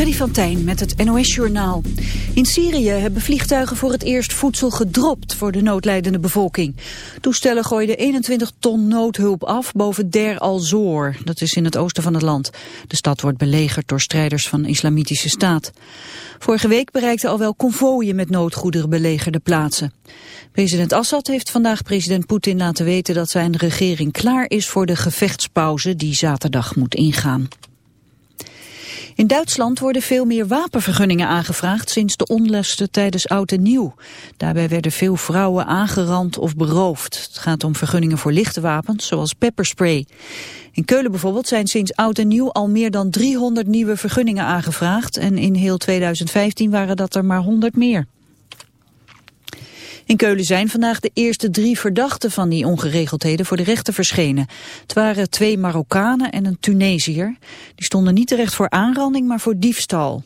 Freddy van Tijn met het NOS-journaal. In Syrië hebben vliegtuigen voor het eerst voedsel gedropt voor de noodlijdende bevolking. Toestellen gooiden 21 ton noodhulp af boven Der al-Zor. Dat is in het oosten van het land. De stad wordt belegerd door strijders van islamitische staat. Vorige week bereikten al wel konvooien met noodgoederen belegerde plaatsen. President Assad heeft vandaag president Poetin laten weten dat zijn regering klaar is voor de gevechtspauze die zaterdag moet ingaan. In Duitsland worden veel meer wapenvergunningen aangevraagd sinds de onlusten tijdens Oud en Nieuw. Daarbij werden veel vrouwen aangerand of beroofd. Het gaat om vergunningen voor lichte wapens, zoals pepperspray. In Keulen bijvoorbeeld zijn sinds Oud en Nieuw al meer dan 300 nieuwe vergunningen aangevraagd. En in heel 2015 waren dat er maar 100 meer. In Keulen zijn vandaag de eerste drie verdachten van die ongeregeldheden voor de rechter verschenen. Het waren twee Marokkanen en een Tunesiër. Die stonden niet terecht voor aanranding, maar voor diefstal.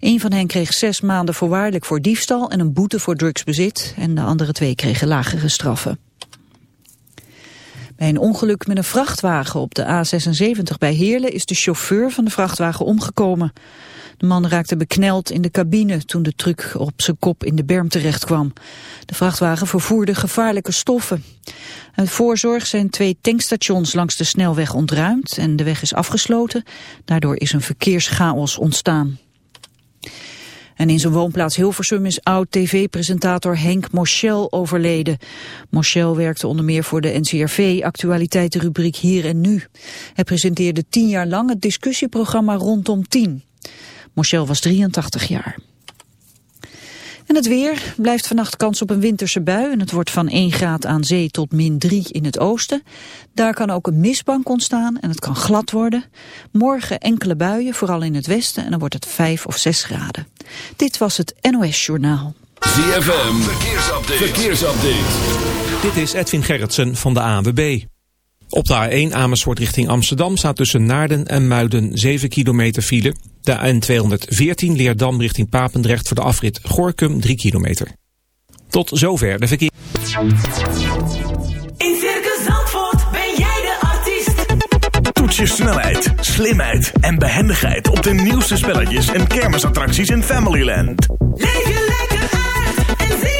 Een van hen kreeg zes maanden voorwaardelijk voor diefstal en een boete voor drugsbezit. En de andere twee kregen lagere straffen. Bij een ongeluk met een vrachtwagen op de A76 bij Heerlen is de chauffeur van de vrachtwagen omgekomen. De man raakte bekneld in de cabine toen de truck op zijn kop in de berm terecht kwam. De vrachtwagen vervoerde gevaarlijke stoffen. Uit voorzorg zijn twee tankstations langs de snelweg ontruimd en de weg is afgesloten. Daardoor is een verkeerschaos ontstaan. En in zijn woonplaats Hilversum is oud-tv-presentator Henk Moschel overleden. Moschel werkte onder meer voor de NCRV, actualiteitenrubriek Hier en Nu. Hij presenteerde tien jaar lang het discussieprogramma Rondom 10. Moschel was 83 jaar. En het weer blijft vannacht kans op een winterse bui en het wordt van 1 graad aan zee tot min 3 in het oosten. Daar kan ook een mistbank ontstaan en het kan glad worden. Morgen enkele buien, vooral in het westen en dan wordt het 5 of 6 graden. Dit was het NOS Journaal. ZFM, verkeersupdate. verkeersupdate. Dit is Edwin Gerritsen van de ANWB. Op de A1 Amersfoort richting Amsterdam staat tussen Naarden en Muiden 7 kilometer file. De N214 Leerdam richting Papendrecht voor de afrit Gorkum 3 kilometer. Tot zover de verkeer. In Circus Zandvoort ben jij de artiest. Toets je snelheid, slimheid en behendigheid op de nieuwste spelletjes en kermisattracties in Familyland. Leef je lekker uit en zie.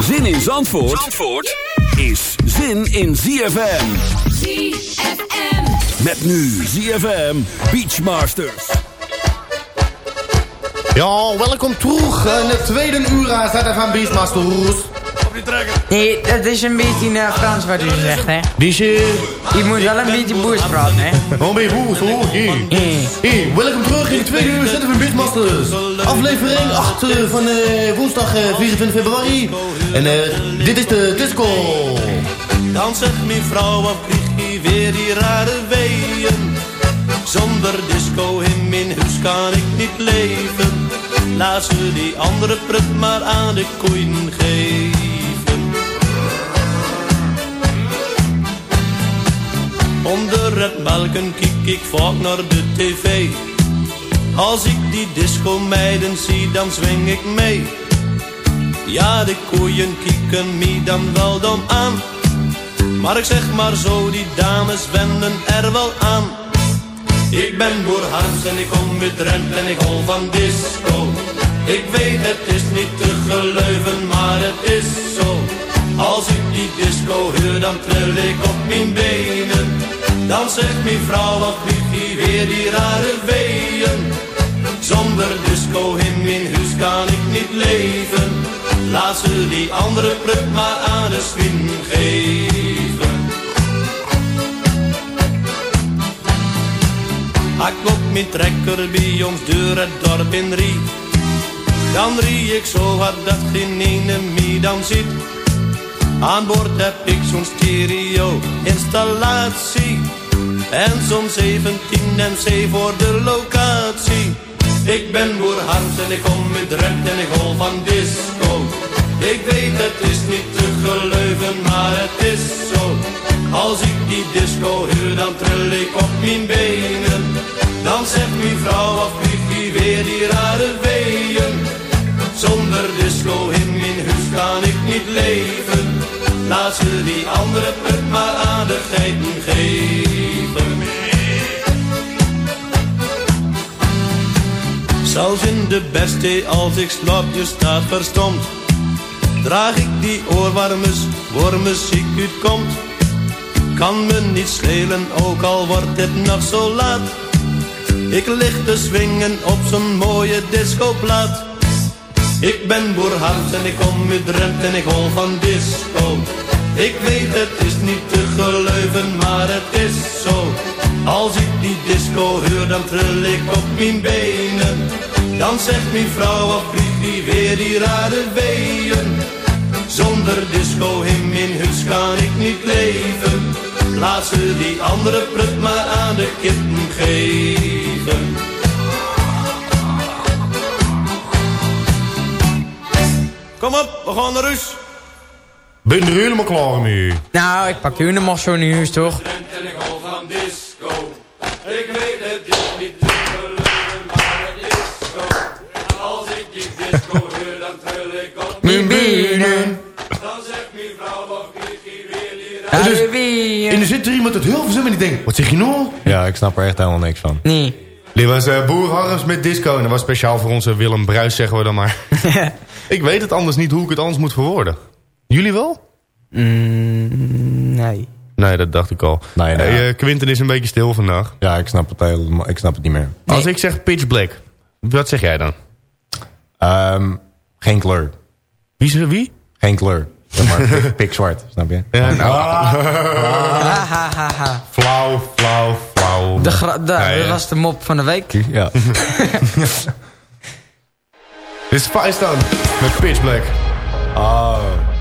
Zin in Zandvoort, Zandvoort is zin in ZFM. ZFM. Met nu ZFM Beachmasters. Ja, welkom terug in de tweede uur aan van Beastmasters. Nee, dat is een beetje uh, Frans wat u zegt, hè. Biesje. Je moet wel een beetje boers praten, hè. Oh, ben je boos, hoor. Hey. Hey, welkom terug in de tweede uur zetten van Beastmasters. Aflevering 8 eh, van eh, woensdag eh, 24 februari. En eh, dit is de disco. Dan zegt mijn vrouw, wat krijg je weer die rare weeën? Zonder disco in mijn huis kan ik niet leven. Laat ze die andere prut maar aan de koeien geven. Onder het melken kijk ik vaak naar de tv. Als ik die disco meiden zie, dan zwing ik mee. Ja, de koeien kieken me dan wel dom aan. Maar ik zeg maar zo, die dames wenden er wel aan. Ik ben Boer Hans en ik kom uit Drenthe en ik hol van disco. Ik weet het is niet te geloven, maar het is zo. Als ik die disco hoor, dan tril ik op mijn benen. Dan zegt mijn vrouw, wat je weer die rare weeën. Zonder disco in mijn huis kan ik niet leven. Laat ze die andere pluk maar aan de swing geven. Ik op mijn trekker bij jongs deur het dorp in Rie. Dan rie ik zo hard dat geen ene dan ziet. Aan boord heb ik zo'n stereo installatie. En zo'n 17 MC voor de locatie. Ik ben boer Hans en ik kom met Drenthe en ik hol van disco. Ik weet het is niet te geloven, maar het is zo. Als ik die disco hoor, dan trill ik op mijn benen. Dan zegt mijn vrouw, of je weer die rare weeën. Zonder disco in mijn huis kan ik niet leven. Laat ze die andere put maar aan de geiten geven. Zelfs in de beste als ik slapje staat verstomd. Draag ik die oorwarmers, waar muziek uitkomt. Kan me niet schelen, ook al wordt het nog zo laat. Ik lig te swingen op zo'n mooie discoplaat. Ik ben boer Hans en ik kom uit Drenthe en ik hol van disco. Ik weet het is niet te geloven, maar het is zo. Als ik die disco hoor, dan trill ik op mijn benen. Dan zegt mijn vrouw, of die weer die rare weeën. Zonder disco in mijn huis kan ik niet leven. Laat ze die andere prut maar aan de kippen geven. Kom op, we gaan naar huis. Ben je er helemaal klaar mee? Nou, ik pak u nog zo in huis, toch? En ik hou van disco. Ik weet het is niet te geloven, maar het is zo. Als ik die disco hoor, dan trill ik op Mijn benen. Dan zegt mijn vrouw, of ik hier weer die Dus-. En er zit er iemand uit Hilversum en die denkt, wat zeg je nou? Ja, ik snap er echt helemaal niks van. Nee. Dit was eh, Boer Harms met disco en dat was speciaal voor onze Willem Bruis, zeggen we dan maar. ik weet het anders niet hoe ik het anders moet verwoorden. Jullie wel? Mm, nee. Nee, dat dacht ik al. Nee, nee. Hey, eh, Quinten is een beetje stil vandaag. Ja, ik snap het, helemaal, ik snap het niet meer. Als ik zeg pitch black, wat zeg jij dan? Ehm, geen kleur. Wie is er wie? Geen kleur. Zeg maar, pik, zwart, snap je? Ja, nou, ha. flauw, flauw, flauw. De ja. Dat was de mop van de week. Ja. Dit is Firestaan met pitch black. Oh.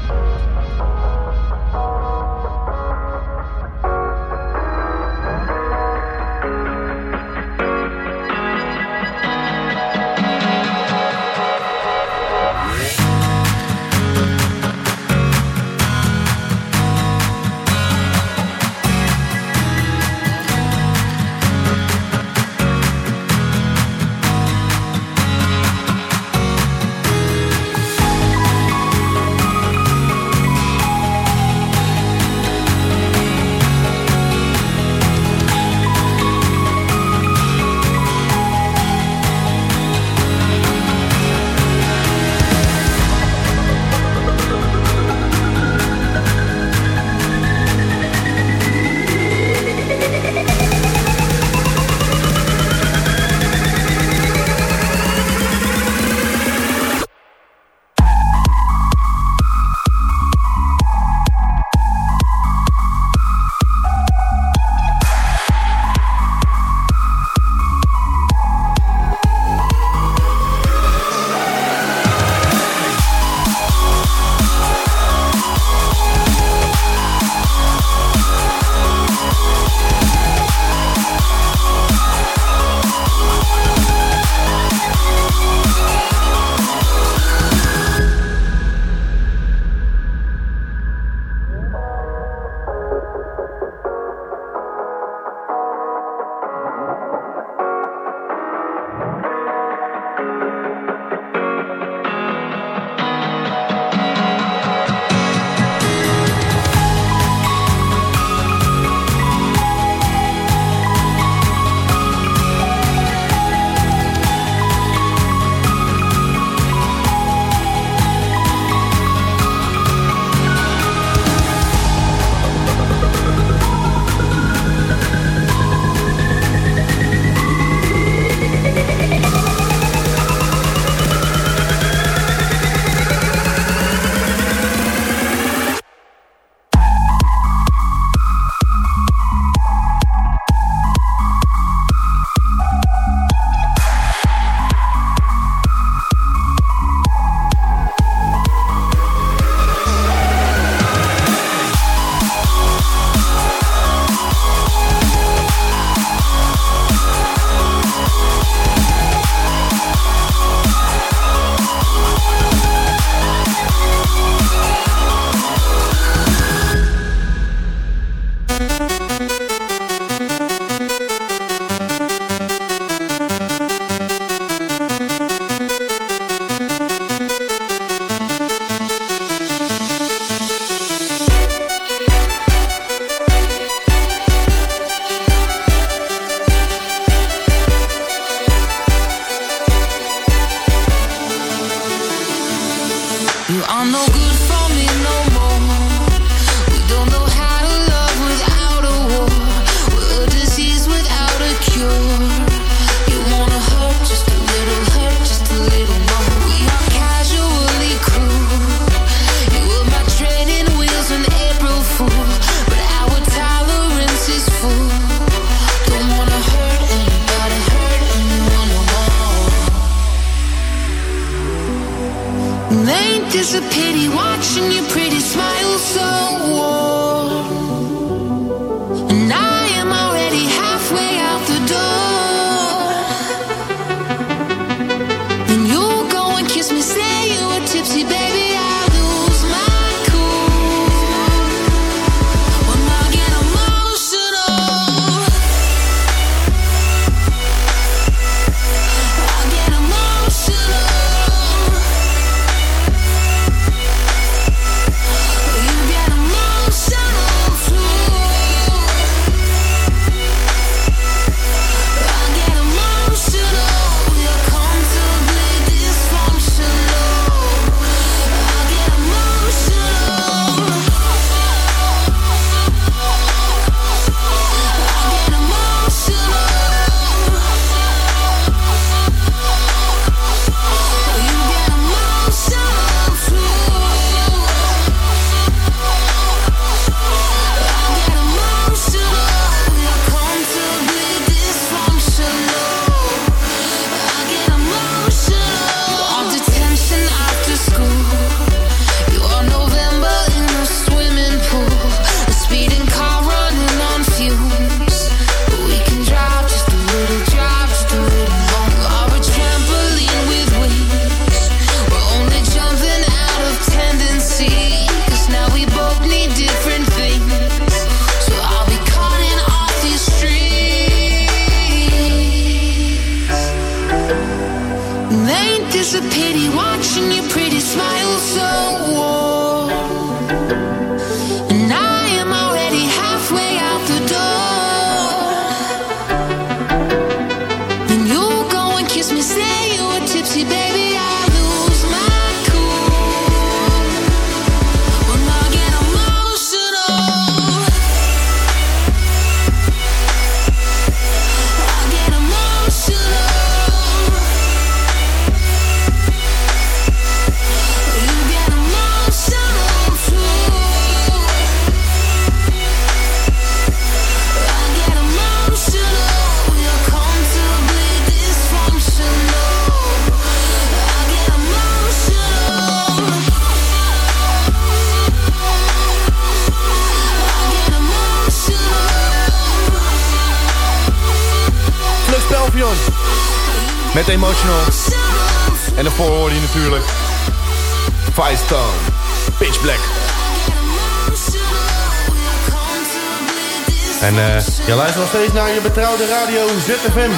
Betrouwde radio ZFM.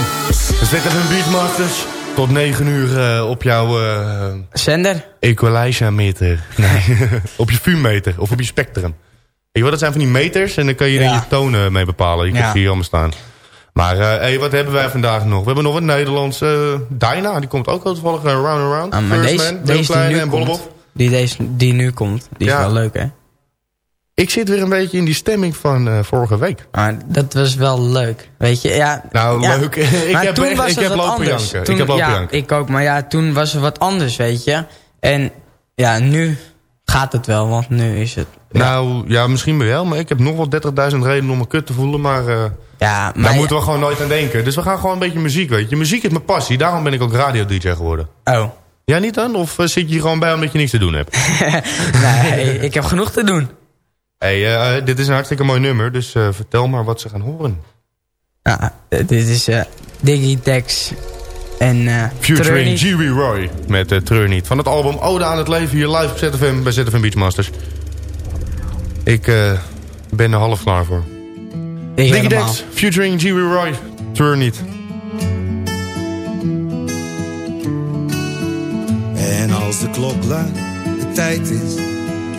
ZFM Beatmasters. Tot 9 uur eh, op jouw... eh Zender? Equalizer meter. Nee, op je vuurmeter of op je spectrum. Weet je wat, dat zijn van die meters en dan kan je Ja. je tonen mee bepalen. Je kunt Ja. hier allemaal staan. Maar eh, hey, wat hebben wij vandaag nog? We hebben nog een Nederlands eh Dyna. Die komt ook wel toevallig round and round. Ah, maar First deze, Man, deze die nu en komt, die, deze, die nu komt, die is Ja. wel leuk, hè? Ik zit weer een beetje in die stemming van eh, vorige week. Maar dat was wel leuk, weet je? Ja, Nou, ja. leuk. ik Maar heb, toen echt, was ik het heb lopen anders. Toen- ik heb lopen ja, janken. ik ook. Maar ja, toen was het wat anders, weet je. En ja, nu gaat het wel, want nu is het... Nou, ja, misschien wel, maar ik heb nog wel 30.000 redenen om me kut te voelen, maar... eh, Ja, maar... Daar moeten we gewoon nooit aan denken. Dus we gaan gewoon een beetje muziek, weet je. Muziek is mijn passie, daarom ben ik ook radio-dj geworden. Oh. Jij niet dan? Of eh, zit je hier gewoon bij omdat je niks te doen hebt? nee, ik heb genoeg te doen. Hey, eh, dit is een hartstikke mooi nummer, dus eh, vertel maar wat ze gaan horen. Ja, eh, dit is eh Digitex en eh Futuring. G.W. Roy met uh, Treur niet. Van het album Ode aan het leven hier live op ZFM bij ZFM Beachmasters. Ik eh, ben er half klaar voor. Digitex, Futuring G.W. Roy, Treur niet. En als de klok luidt, de tijd is.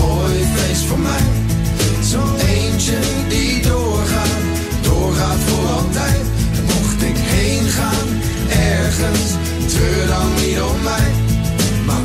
mooi feest voor mij. Zo'n eentje die doorgaat, doorgaat voor altijd. En mocht ik heen gaan, ergens, treur dan niet om mij. Maar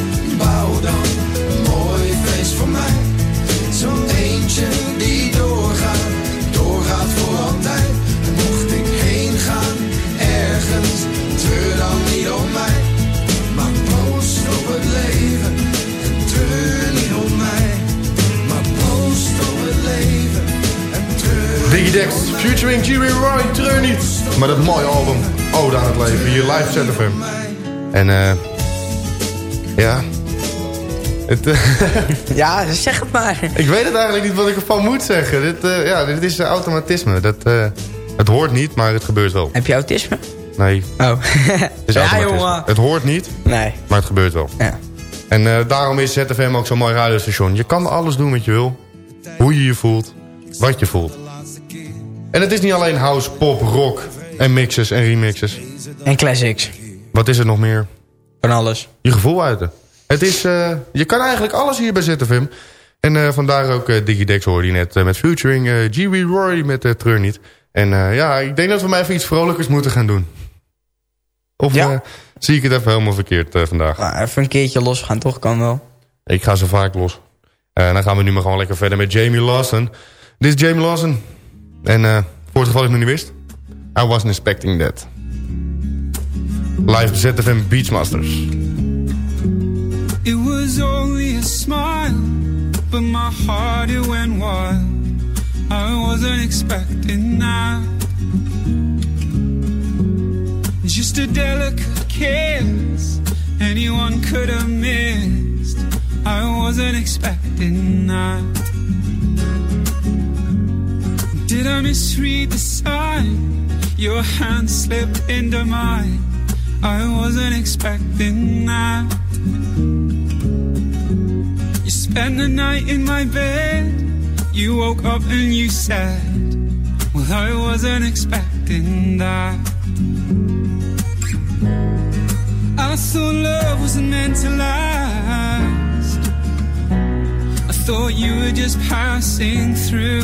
featuring G.W. Roy, niet. Maar dat mooie album, Ode aan het leven, hier live ZFM. En eh... ja... Het, eh, Ja, zeg het maar. ik weet het eigenlijk niet wat ik ervan moet zeggen. Dit, eh, ja, dit is eh, automatisme. Dat, eh, het hoort niet, maar het gebeurt wel. Heb je autisme? Nee. Oh. Het is ja, automatisme. jongen. Het hoort niet, Nee. maar het gebeurt wel. Ja. En eh, daarom is ZFM ook zo'n mooi radiostation. Je kan alles doen wat je wil. Hoe je je voelt. Wat je voelt. En het is niet alleen house, pop, rock en mixes en remixes. En classics. Wat is er nog meer? Van alles. Je gevoel uiten. Het is, eh, je kan eigenlijk alles hier bij ZFM. En eh, vandaar ook uh, Digidex hoorde je net eh, met featuring uh, G.W. Roy met uh, Treur niet. En eh, ja, ik denk dat we maar even iets vrolijkers moeten gaan doen. Of Ja. eh, zie ik het even helemaal verkeerd eh, vandaag? Maar even een keertje losgaan, toch? Kan wel. Ik ga zo vaak los. En dan gaan we nu maar gewoon lekker verder met Jamie Lawson. Dit is Jamie Lawson. En eh, voor het geval je het nog niet wist. I wasn't expecting that. Live ZFM Beachmasters. It was only a smile, but my heart it went wild. I wasn't expecting that. Just a delicate kiss, anyone could have missed. I wasn't expecting that. Did I misread the sign? Your hand slipped into mine. I wasn't expecting that. You spent the night in my bed. You woke up and you said, Well, I wasn't expecting that. I thought love wasn't meant to last. I thought you were just passing through.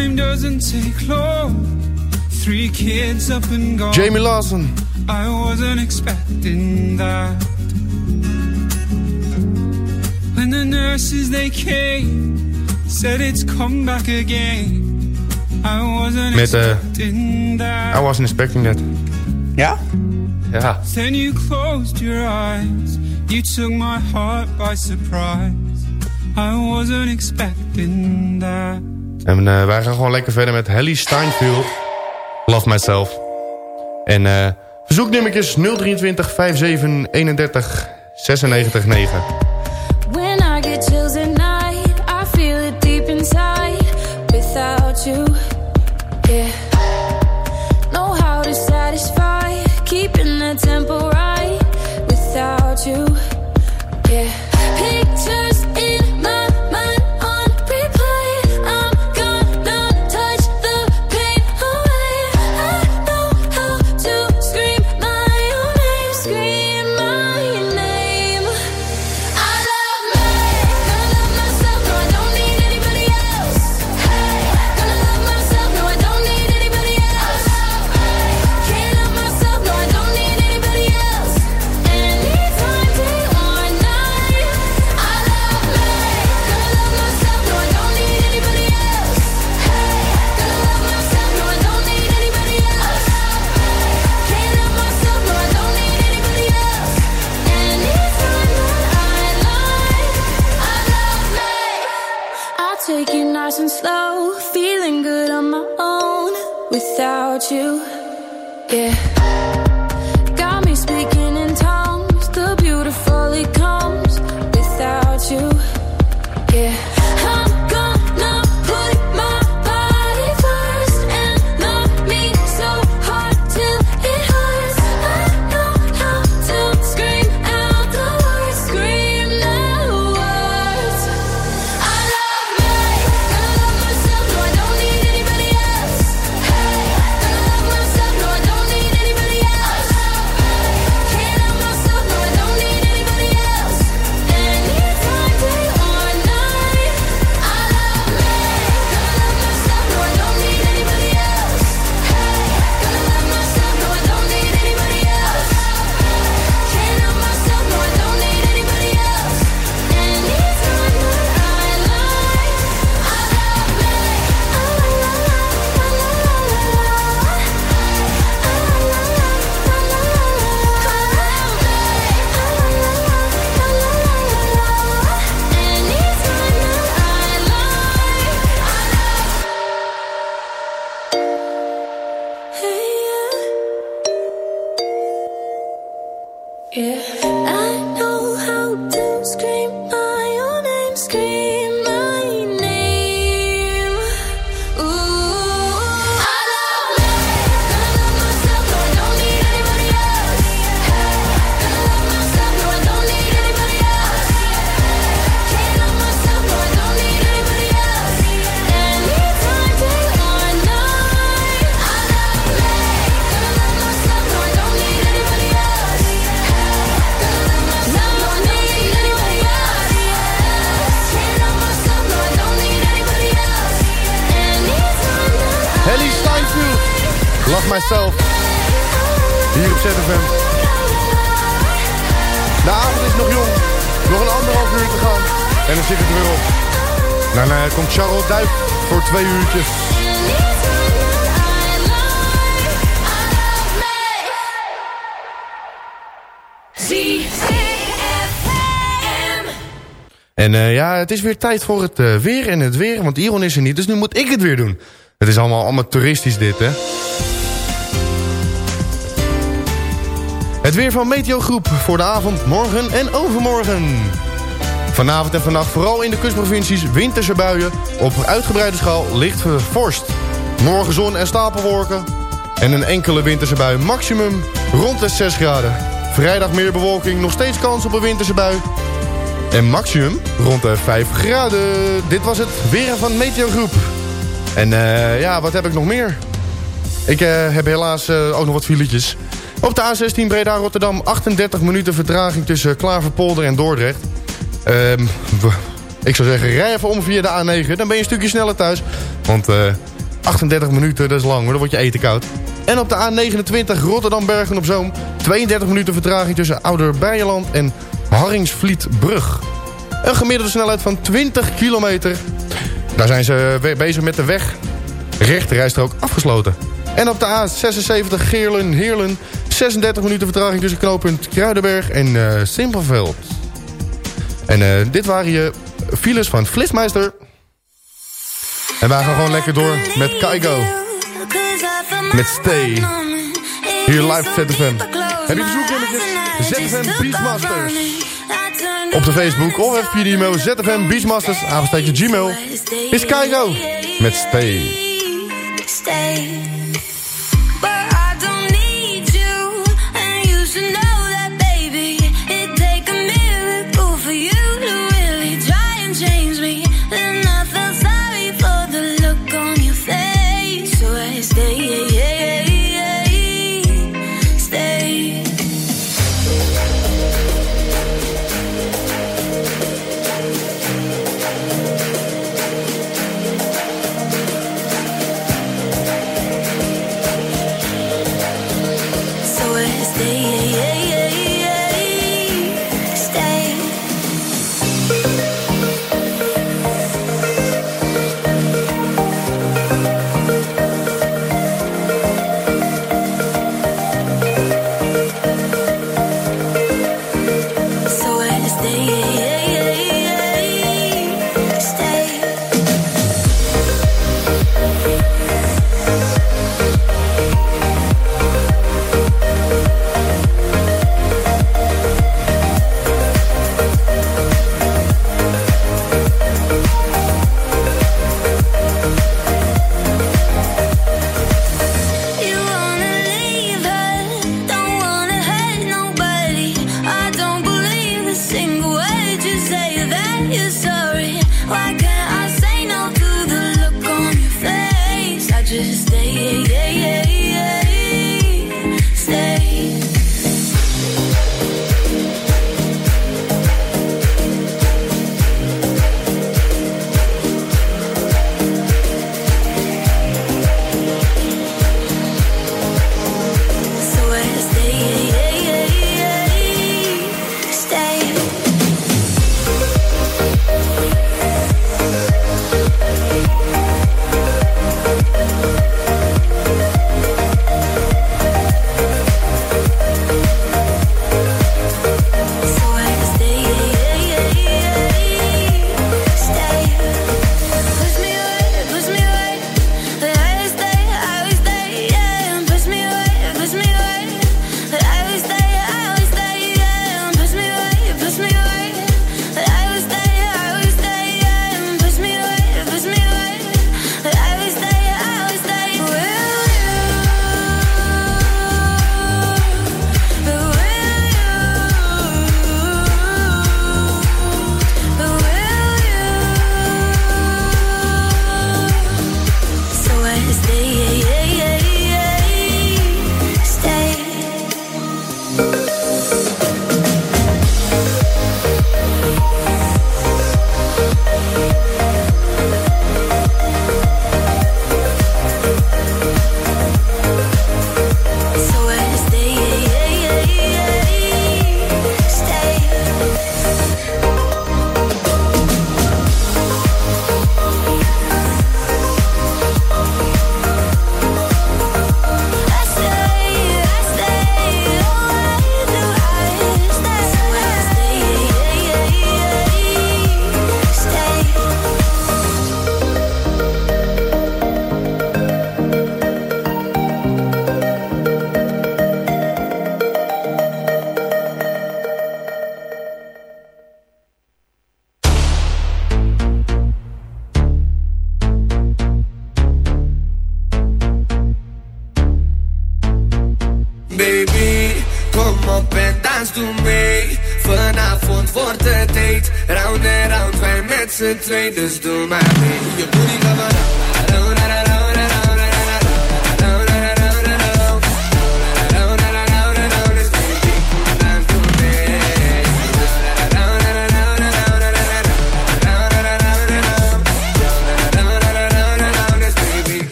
Time doesn't take long. Three kids up and gone. Jamie Lawson. I wasn't expecting that. When the nurses they came, said it's come back again. I wasn't Met, eh, expecting that. I wasn't expecting that. Ja? Ja. Then you closed your eyes. You took my heart by surprise. I wasn't expecting that. En eh, wij gaan gewoon lekker verder met Helly Steinfeld. Love Myself. En eh verzoeknummertjes 023 57 31 96 9. When I get chills inside. Yeah. Know how to satisfy, keeping the tempo right. Take it nice and slow, feeling good on my own without you. Yeah. Myself. Hier op ZFM. De avond is nog jong. Nog een anderhalf uur te gaan. En dan zit het er weer op. Dan eh, komt Charlotte Duif voor twee uurtjes. En eh, ja, het is weer tijd voor het eh, weer en het weer. Want Iron is er niet, dus nu moet ik het weer doen. Het is allemaal, toeristisch dit, hè. Het weer van Meteogroep voor de avond, morgen en overmorgen. Vanavond en vannacht vooral in de kustprovincies winterse buien. Op uitgebreide schaal licht vorst. Morgen zon en stapelwolken. En een enkele winterse bui maximum rond de 6 graden. Vrijdag meer bewolking, nog steeds kans op een winterse bui. En maximum rond de 5 graden. Dit was het weer van Meteogroep. En eh, ja, wat heb ik nog meer? Ik eh, heb helaas eh, ook nog wat filetjes. Op de A16 Breda-Rotterdam 38 minuten vertraging tussen Klaverpolder en Dordrecht. W- ik zou zeggen, rij even om via de A9. Dan ben je een stukje sneller thuis. Want eh, 38 minuten, dat is lang. Dan wordt je eten koud. En op de A29 Rotterdam-Bergen op Zoom. 32 minuten vertraging tussen Ouder-Beijerland en Harringsvlietbrug. Een gemiddelde snelheid van 20 kilometer. Daar zijn ze we- bezig met de weg. Rechterrijstrook afgesloten. En op de A76 Geerlen-Heerlen. 36 minuten vertraging tussen knooppunt Kruidenberg en eh Simpelveld. En eh, dit waren je files van Flitsmeister. En wij gaan gewoon lekker door met Kaigo. Met Stay. Hier live ZFM. Heb je verzoeknummertjes? ZFM Beachmasters. Op de Facebook of even via de e-mail ZFM Beachmasters. Apensteekje Gmail. Is Kaigo. Met Stay. Stay.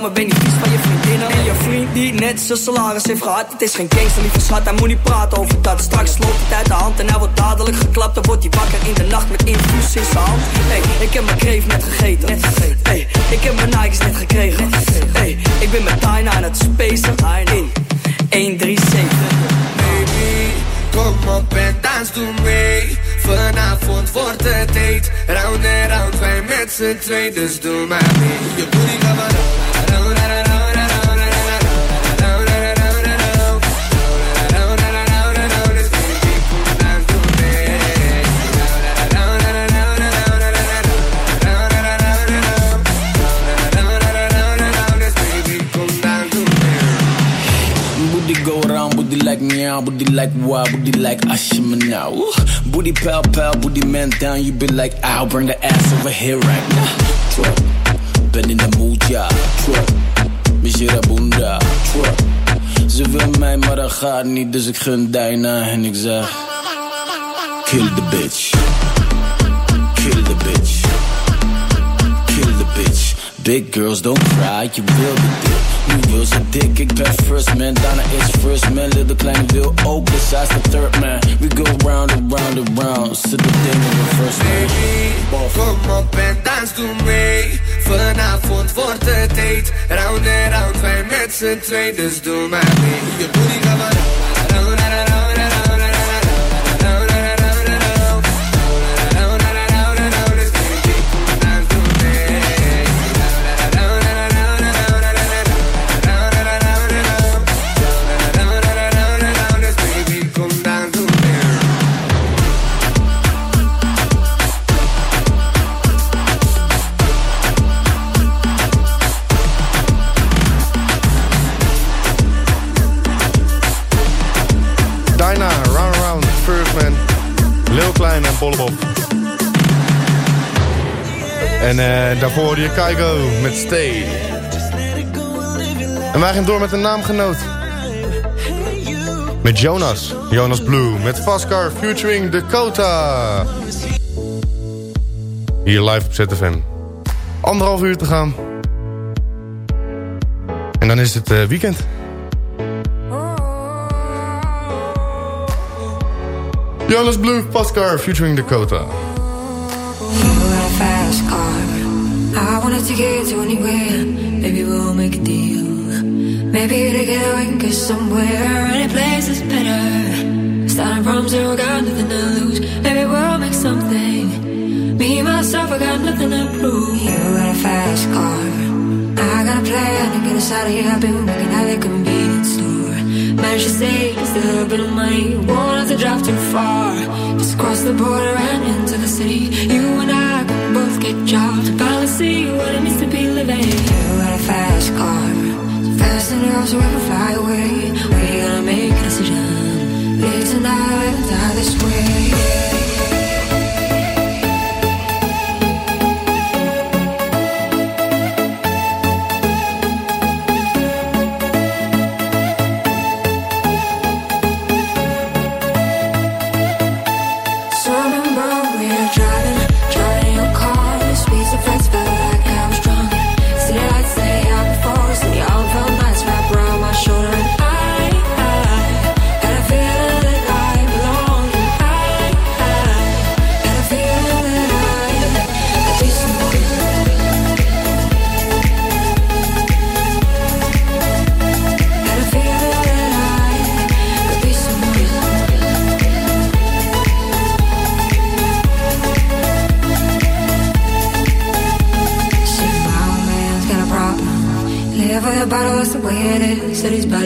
Maar ben niet vies van je vriendinnen En je vriend die net zijn salaris heeft gehad. Het is geen gangster, lieve schat, hij moet niet praten over dat. Straks loopt het uit de hand en hij wordt dadelijk geklapt. Dan wordt hij wakker in de nacht met infuus in zijn hand. Hey, ik heb mijn kreef net gegeten. Hey, ik heb mijn Nikes net gekregen. Hey, ik ben met Dyna aan het spacen. In 137 Baby, kom op en dans doe mee. Vanavond wordt het date. Round en round, wij met z'n twee Dus doe maar mee. Je booty maar meow, booty like wow, booty like Ashima now. Ooh. Booty pal pal, booty man down, you be like, I'll bring the ass over here right now. Ben in de mood, ja. Misera bunda. Twerk, ze wil mij, maar dat gaat niet, dus ik gun Dijna en ik zeg, kill the bitch. Kill the bitch. Kill the bitch. Big girls don't cry, je wil de dik. Nu wil ze dik, ik ben first man, daarna is first man. Little kleine wil ook, dus is de third man. We go round and round and round, zit de ding in first man. Kom op en dans doe mee Vanavond wordt het date Round en round, wij met z'n twee Dus doe maar mee Je booty gaat maar En daarvoor je Kaigo met Stay. En wij gaan door met een naamgenoot. Met Jonas, Jonas Blue, met Vascar featuring Dakota. Hier live op ZFM. Anderhalf uur te gaan. En dan is het eh, weekend. Jonas Blue, Pascal, featuring Dakota. I wanna take to anywhere. Maybe we'll make a deal. Maybe we can get somewhere. Any place is better. Starting from zero, got nothing to lose. Maybe we'll make something. Me, myself, I got nothing to prove. You got a fast car. I got a plan to get us out of here. I've been working at a convenience store. A little bit of money. Won't have to drive too far. Just cross the border and into the city. You and I both get. And finally see what it means to be living. You got a fast car. So fast enough so we can fly away. We gotta make a decision. Live tonight, die this way.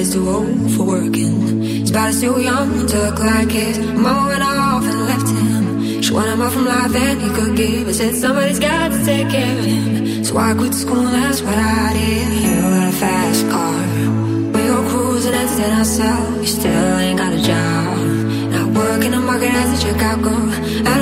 Body's too old for working. His body's too young to look like his. Mama went off and left him. She wanted more from life than he could give. I said somebody's got to take care of him. So I quit school, that's what I did. You got a fast car. We go cruising, entertain ourselves. You still ain't got a job. Not working the market as a girl. I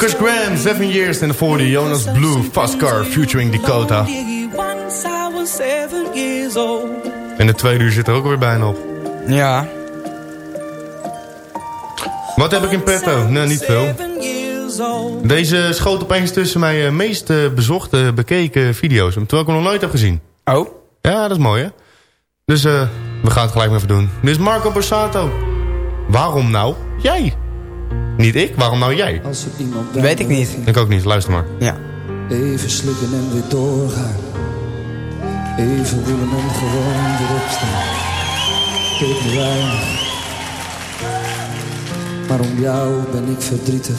Lucas Graham, 7 Years in the 40. Jonas Blue, Fast Car, featuring Dakota. En de tweede uur zit er ook alweer bijna op. Ja. Wat heb ik in petto? Nee, niet veel. Deze schoot opeens tussen mijn eh, meest eh, bezochte, bekeken video's. Terwijl ik hem nog nooit heb gezien. Oh? Ja, dat is mooi, hè? Dus eh, we gaan het gelijk maar even doen. Dit is Marco Borsato. Waarom nou jij? Niet ik, waarom nou jij? Als er iemand Weet ik niet. Ik ook niet, luister maar. Ja. Even slikken en weer doorgaan. Even willen en gewoon weer opstaan. Me weinig. Maar om jou ben ik verdrietig.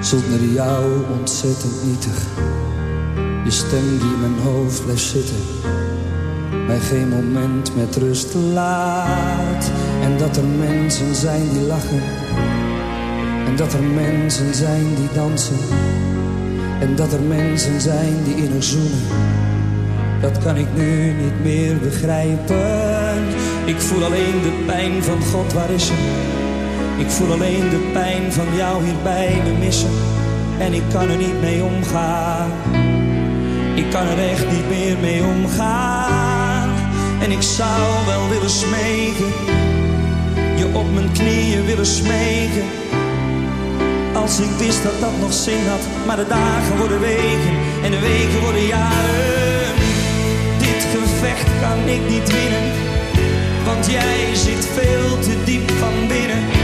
Zonder jou ontzettend nietig. Je stem die in mijn hoofd blijft zitten. Mij geen moment met rust laat. En dat er mensen zijn die lachen. Dat er mensen zijn die dansen. En dat er mensen zijn die innig zoenen. Dat kan ik nu niet meer begrijpen. Ik voel alleen de pijn van God, waar is ze? Ik voel alleen de pijn van jou hier bij me missen. En ik kan er niet mee omgaan. Ik kan er echt niet meer mee omgaan. En ik zou wel willen smeken. Je op mijn knieën willen smeken. Als ik wist dat dat nog zin had. Maar de dagen worden weken. En de weken worden jaren. Dit gevecht kan ik niet winnen. Want jij zit veel te diep van binnen.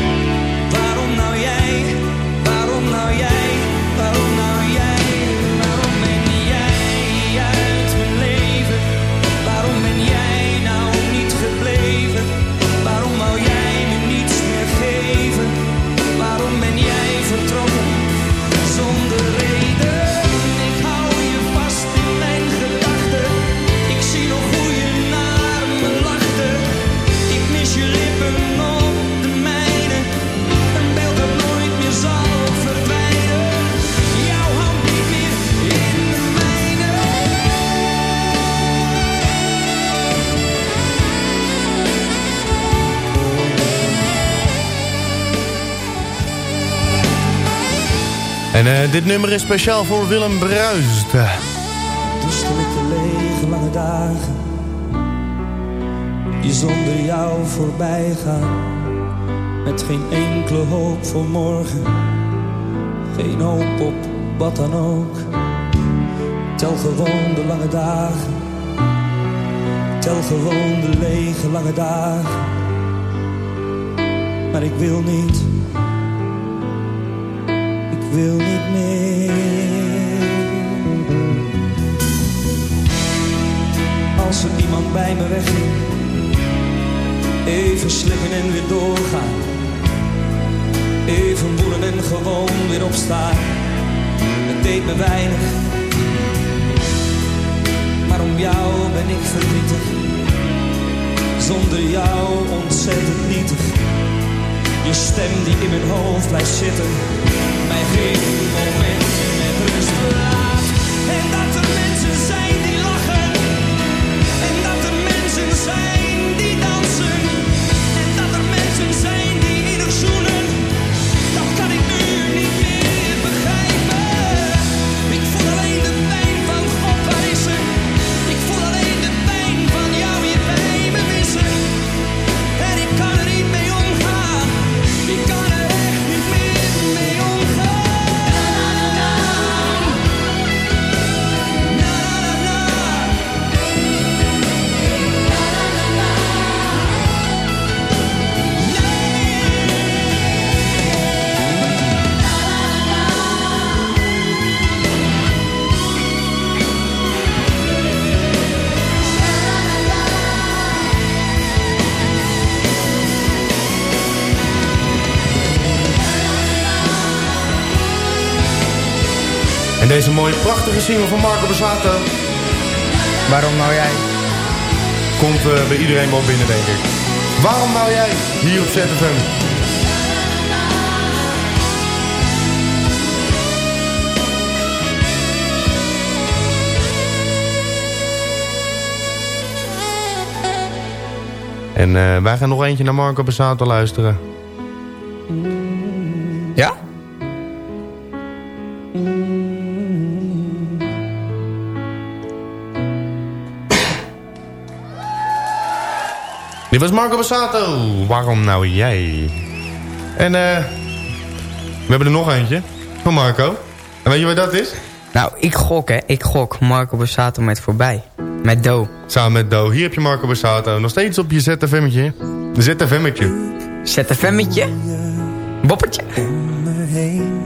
En eh, dit nummer is speciaal voor Willem Bruist. Duistel ik de lege lange dagen. Die zonder jou voorbij gaan. Met geen enkele hoop voor morgen. Geen hoop op wat dan ook. Tel gewoon de lange dagen. Tel gewoon de lege lange dagen. Maar ik wil niet wil niet meer als er iemand bij me wegging. Even slikken en weer doorgaan. Even woelen en gewoon weer opstaan. Het deed me weinig. Maar om jou ben ik verdrietig. Zonder jou ontzettend nietig. Je stem die in mijn hoofd blijft zitten. Zijn die lachen. En dat er mensen zijn die dansen. En dat er mensen zijn die innig zoenen. En deze mooie prachtige single van Marco Borsato. Waarom nou jij? Komt eh, bij iedereen wel binnen, denk ik. Waarom nou jij? Hier op ZFM. En eh, wij gaan nog eentje naar Marco Borsato luisteren. Ja? Dit was Marco Bassato. Waarom nou jij? En eh we hebben er nog eentje. Van Marco. En weet je wat dat is? Nou, ik gok hè. Ik gok Marco Borsato met voorbij. Met Do. Samen met Do. Hier heb je Marco Bassato. Nog steeds op je ZFM'tje. De ZFM'tje. ZFM'tje? Boppertje. Om me heen,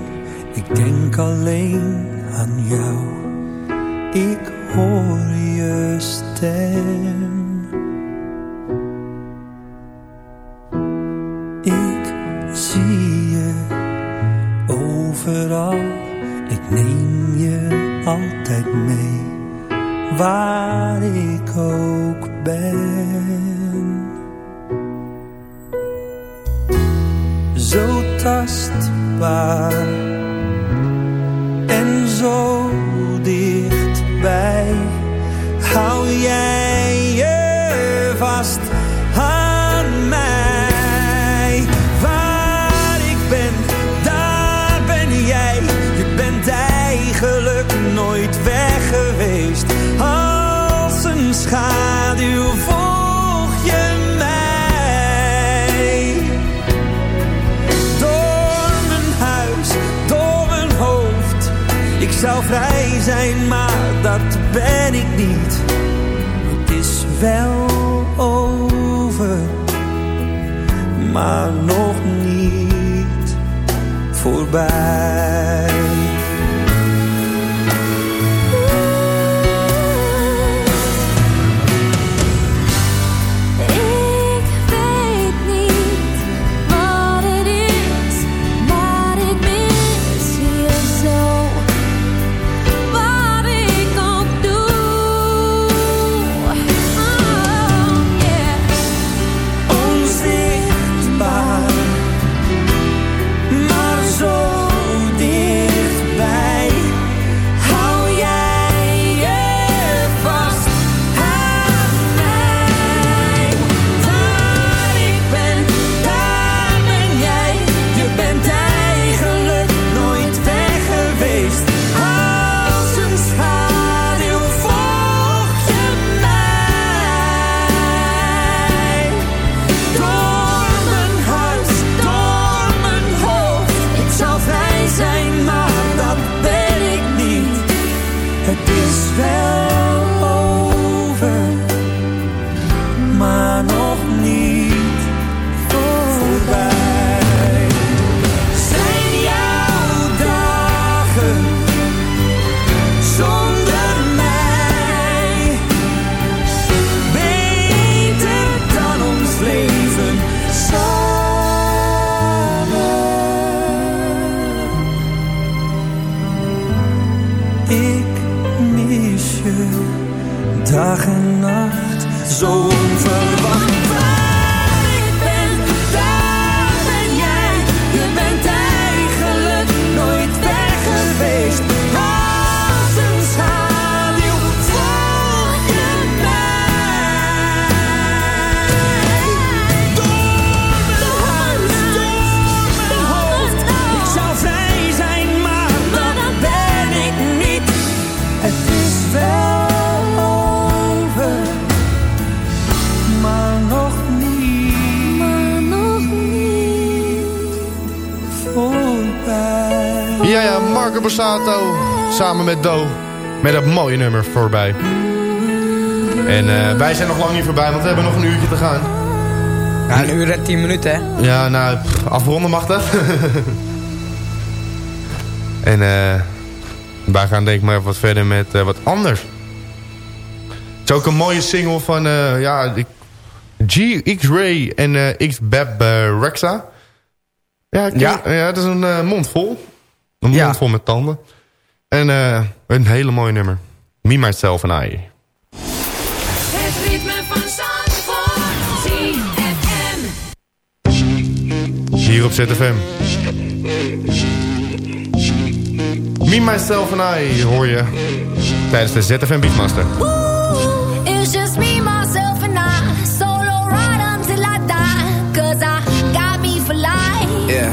ik denk alleen aan jou. Ik hoor je stem. Overal. Ik neem je altijd mee. Waar ik ook ben. zo tastbaar en zo dichtbij. Hou jij je vast zijn, maar dat ben ik niet. Het is wel over, maar nog niet voorbij. Dag en nacht zo onverwacht. Borsato. Samen met Do. Met dat mooie nummer voorbij. En eh, wij zijn nog lang niet voorbij, want we hebben nog een uurtje te gaan. Ja, een uur en tien minuten, hè? Ja, nou, pff, afronden mag dat. en eh wij gaan denk ik maar even wat verder met eh, wat anders. Het is ook een mooie single van ja, G, X-Ray en X-Bab Rexa. Ja, Ja. ja, het is een mond vol. Een Ja. mond vol met tanden. En eh, een hele mooie nummer. Me, Myself and I. Het ritme van Zandvoort. ZFM. Hier op ZFM. Me, Myself and I hoor je tijdens de ZFM Beatmaster. It's just me, myself, and I. Solo ride until I die. Cause I got me for life. Ja.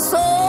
corazón.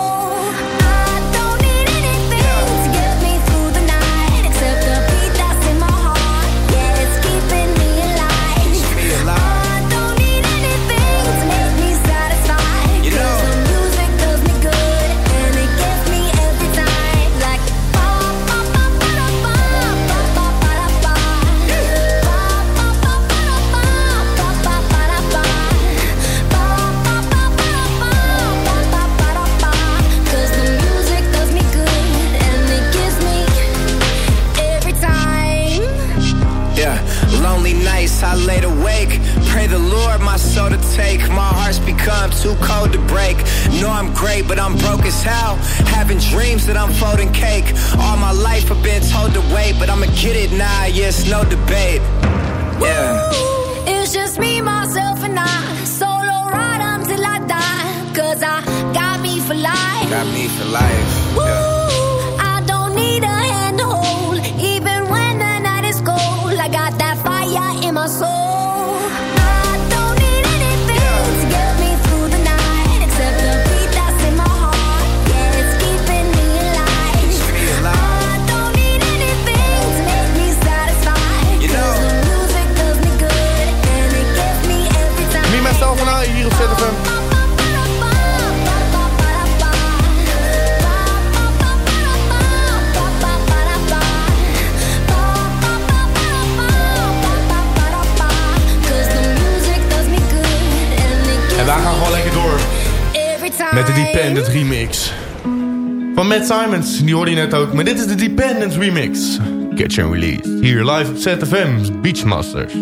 Van Matt Simons, die hoorde je net ook. Maar dit is de Dependent remix. Catch and Release. Hier live op ZFM, Beachmasters.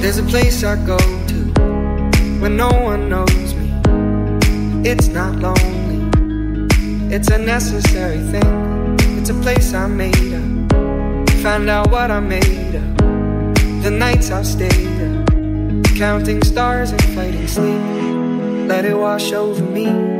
There's a place I go to when no one knows me. It's not lonely, it's a necessary thing. It's a place I made up. Find out what I made of. The nights I've stayed up, counting stars and fighting sleep. Let it wash over me.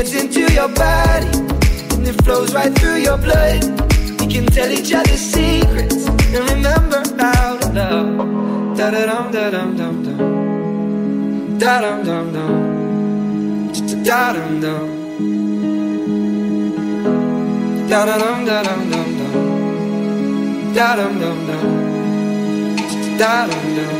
Gets into your body and it flows right through your blood. We can tell each other secrets and remember how to love. Da da dum da dum dum dum. Da dum dum dum. Da dum dum. Da da dum da dum dum dum. Da dum dum dum. Da dum dum.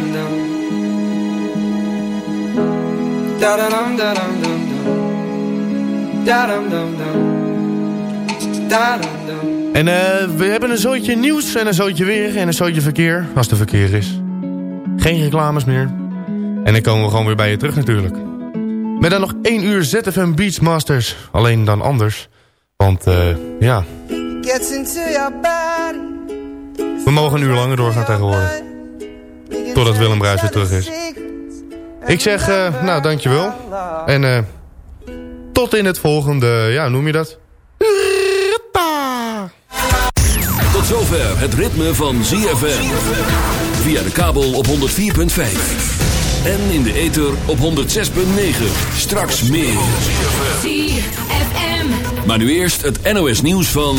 Da da dum da dum dum dum. Da dum dum dum. Da dum dum. En eh, we hebben een zootje nieuws en een zootje weer en een zootje verkeer, als er verkeer is. Geen reclames meer. En dan komen we gewoon weer bij je terug natuurlijk. Met dan nog één uur ZFM Beachmasters. Alleen dan anders. Want eh, ja, we mogen een uur langer doorgaan tegenwoordig. Totdat Willem Bruis weer terug is. Ik zeg, eh, nou dankjewel. En eh, tot in het volgende, ja noem je dat? Tot zover het ritme van ZFM. Via de kabel op 104.5. En in de ether op 106.9. Straks meer. ZFM. Maar nu eerst het NOS nieuws van...